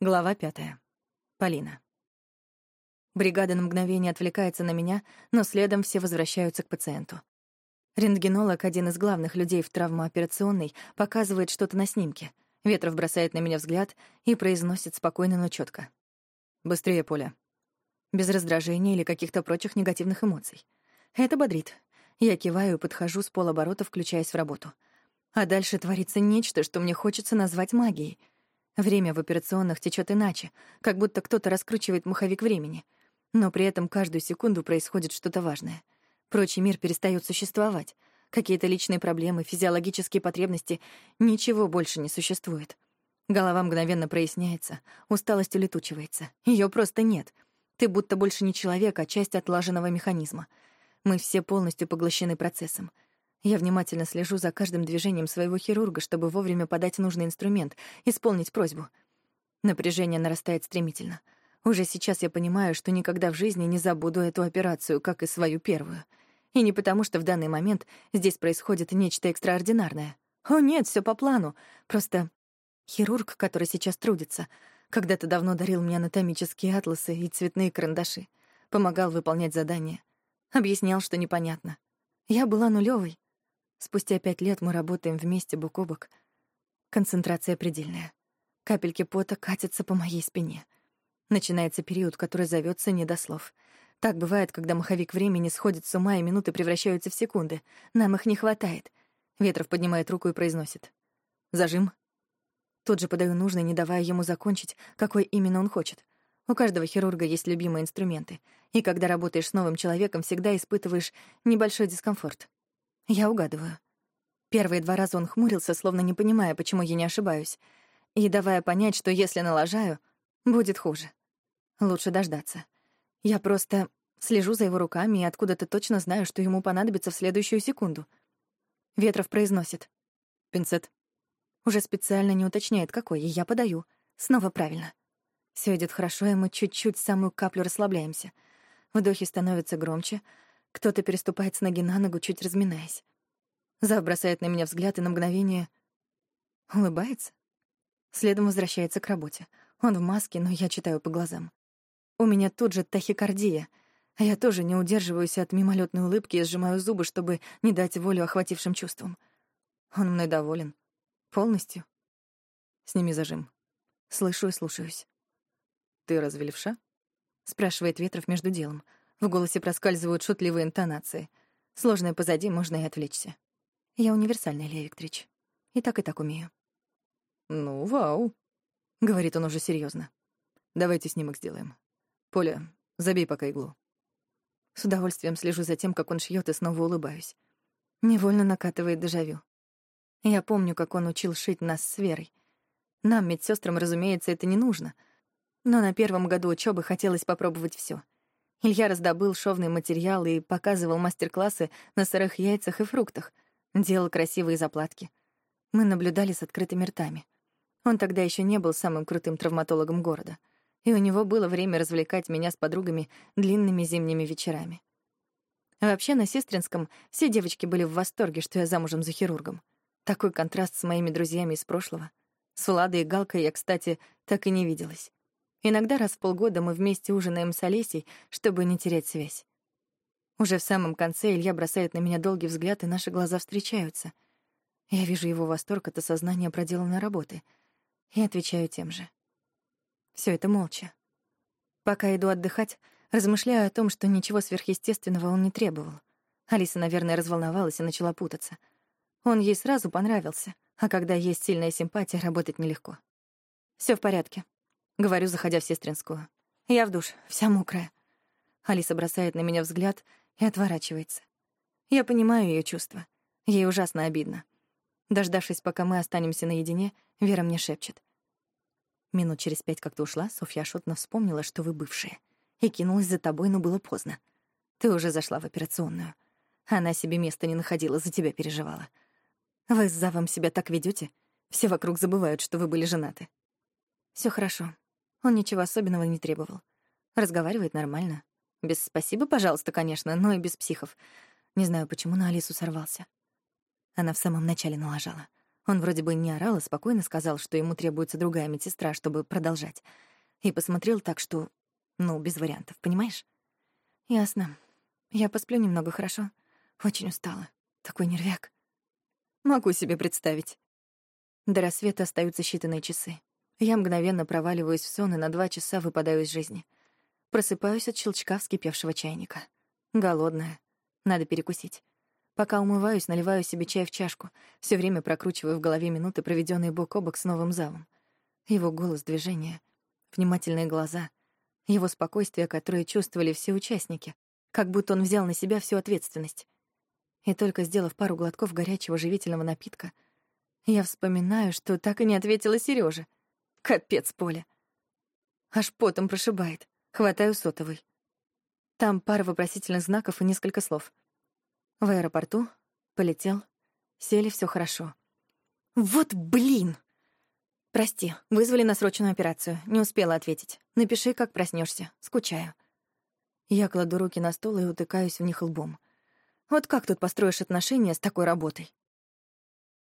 Глава пятая. Полина. Бригада на мгновение отвлекается на меня, но следом все возвращаются к пациенту. Рентгенолог, один из главных людей в травмооперационной, показывает что-то на снимке. Ветров бросает на меня взгляд и произносит спокойно, но четко: «Быстрее, Поля». Без раздражения или каких-то прочих негативных эмоций. Это бодрит. Я киваю и подхожу с полоборота, включаясь в работу. А дальше творится нечто, что мне хочется назвать магией — Время в операционных течет иначе, как будто кто-то раскручивает маховик времени. Но при этом каждую секунду происходит что-то важное. Прочий мир перестает существовать. Какие-то личные проблемы, физиологические потребности — ничего больше не существует. Голова мгновенно проясняется, усталость улетучивается. Ее просто нет. Ты будто больше не человек, а часть отлаженного механизма. Мы все полностью поглощены процессом — я внимательно слежу за каждым движением своего хирурга, чтобы вовремя подать нужный инструмент, исполнить просьбу. Напряжение нарастает стремительно. Уже сейчас я понимаю, что никогда в жизни не забуду эту операцию, как и свою первую. И не потому, что в данный момент здесь происходит нечто экстраординарное. О нет, все по плану. Просто хирург, который сейчас трудится, когда-то давно дарил мне анатомические атласы и цветные карандаши, помогал выполнять задания, объяснял, что непонятно. Я была нулевой, Спустя пять лет мы работаем вместе бок о бок. Концентрация предельная. Капельки пота катятся по моей спине. Начинается период, который зовется «не до слов». Так бывает, когда маховик времени сходит с ума, и минуты превращаются в секунды. Нам их не хватает. Ветров поднимает руку и произносит. «Зажим». Тут же подаю нужный, не давая ему закончить, какой именно он хочет. У каждого хирурга есть любимые инструменты, и когда работаешь с новым человеком, всегда испытываешь небольшой дискомфорт. Я угадываю. Первые два раза он хмурился, словно не понимая, почему я не ошибаюсь, и давая понять, что если налажаю, будет хуже. Лучше дождаться. Я просто слежу за его руками и откуда-то точно знаю, что ему понадобится в следующую секунду. Ветров произносит. Пинцет. Уже специально не уточняет, какой, и я подаю. Снова правильно. Все идет хорошо, и мы чуть-чуть самую каплю расслабляемся. Вдохи становятся громче — кто-то переступает с ноги на ногу, чуть разминаясь. Зав бросает на меня взгляд и на мгновение улыбается. Следом возвращается к работе. Он в маске, но я читаю по глазам. У меня тут же тахикардия, а я тоже не удерживаюсь от мимолетной улыбки и сжимаю зубы, чтобы не дать волю охватившим чувствам. Он мной доволен. Полностью. Сними зажим. Слышу и слушаюсь. «Ты разве левша?» — спрашивает Ветров между делом — в голосе проскальзывают шутливые интонации. Сложное позади, можно и отвлечься. Я универсальный, Илья Викторович. И так, и так умею. «Ну, вау», — говорит он уже серьезно. «Давайте снимок сделаем. Поля, забей пока иглу». С удовольствием слежу за тем, как он шьет, и снова улыбаюсь. Невольно накатывает дежавю. Я помню, как он учил шить нас с Верой. Нам, медсестрам, разумеется, это не нужно. Но на первом году учебы хотелось попробовать все. Илья раздобыл шовный материал и показывал мастер-классы на сырых яйцах и фруктах, делал красивые заплатки. Мы наблюдали с открытыми ртами. Он тогда еще не был самым крутым травматологом города, и у него было время развлекать меня с подругами длинными зимними вечерами. вообще, на Сестринском все девочки были в восторге, что я замужем за хирургом. Такой контраст с моими друзьями из прошлого. С Владой и Галкой я, кстати, так и не виделась. Иногда раз в полгода мы вместе ужинаем с Олесей, чтобы не терять связь. Уже в самом конце Илья бросает на меня долгий взгляд, и наши глаза встречаются. Я вижу его восторг от осознания проделанной работы и отвечаю тем же. Все это молча. Пока иду отдыхать, размышляю о том, что ничего сверхъестественного он не требовал. Алиса, наверное, разволновалась и начала путаться. Он ей сразу понравился, а когда есть сильная симпатия, работать нелегко. Все в порядке. Говорю, заходя в сестринскую. Я в душ, вся мокрая. Алиса бросает на меня взгляд и отворачивается. Я понимаю ее чувства. Ей ужасно обидно. Дождавшись, пока мы останемся наедине, Вера мне шепчет. Минут через пять, как ты ушла, Софья шутно вспомнила, что вы бывшие, и кинулась за тобой, но было поздно. Ты уже зашла в операционную. Она себе места не находила, за тебя переживала. Вы с Завом себя так ведете, Все вокруг забывают, что вы были женаты. Все хорошо, он ничего особенного не требовал. Разговаривает нормально. Без спасибо, пожалуйста, конечно, но и без психов. Не знаю, почему на Алису сорвался. Она в самом начале налажала. Он вроде бы не орал, а спокойно сказал, что ему требуется другая медсестра, чтобы продолжать. И посмотрел так, что... Ну, без вариантов, понимаешь? Ясно. Я посплю немного, хорошо? Очень устала. Такой нервяк. Могу себе представить. До рассвета остаются считанные часы. Я мгновенно проваливаюсь в сон и на два часа выпадаю из жизни. Просыпаюсь от щелчка вскипевшего чайника. Голодная. Надо перекусить. Пока умываюсь, наливаю себе чай в чашку, все время прокручиваю в голове минуты, проведенные бок о бок с новым залом. Его голос, движение, внимательные глаза, его спокойствие, которое чувствовали все участники, как будто он взял на себя всю ответственность. И только сделав пару глотков горячего живительного напитка, я вспоминаю, что так и не ответила Серёже. Капец поле. Аж потом прошибает. Хватаю сотовый. Там пара вопросительных знаков и несколько слов. В аэропорту, полетел, сели, все хорошо. Вот блин! Прости, вызвали на срочную операцию, не успела ответить. Напиши, как проснешься. скучаю. Я кладу руки на стол и утыкаюсь в них лбом. Вот как тут построишь отношения с такой работой?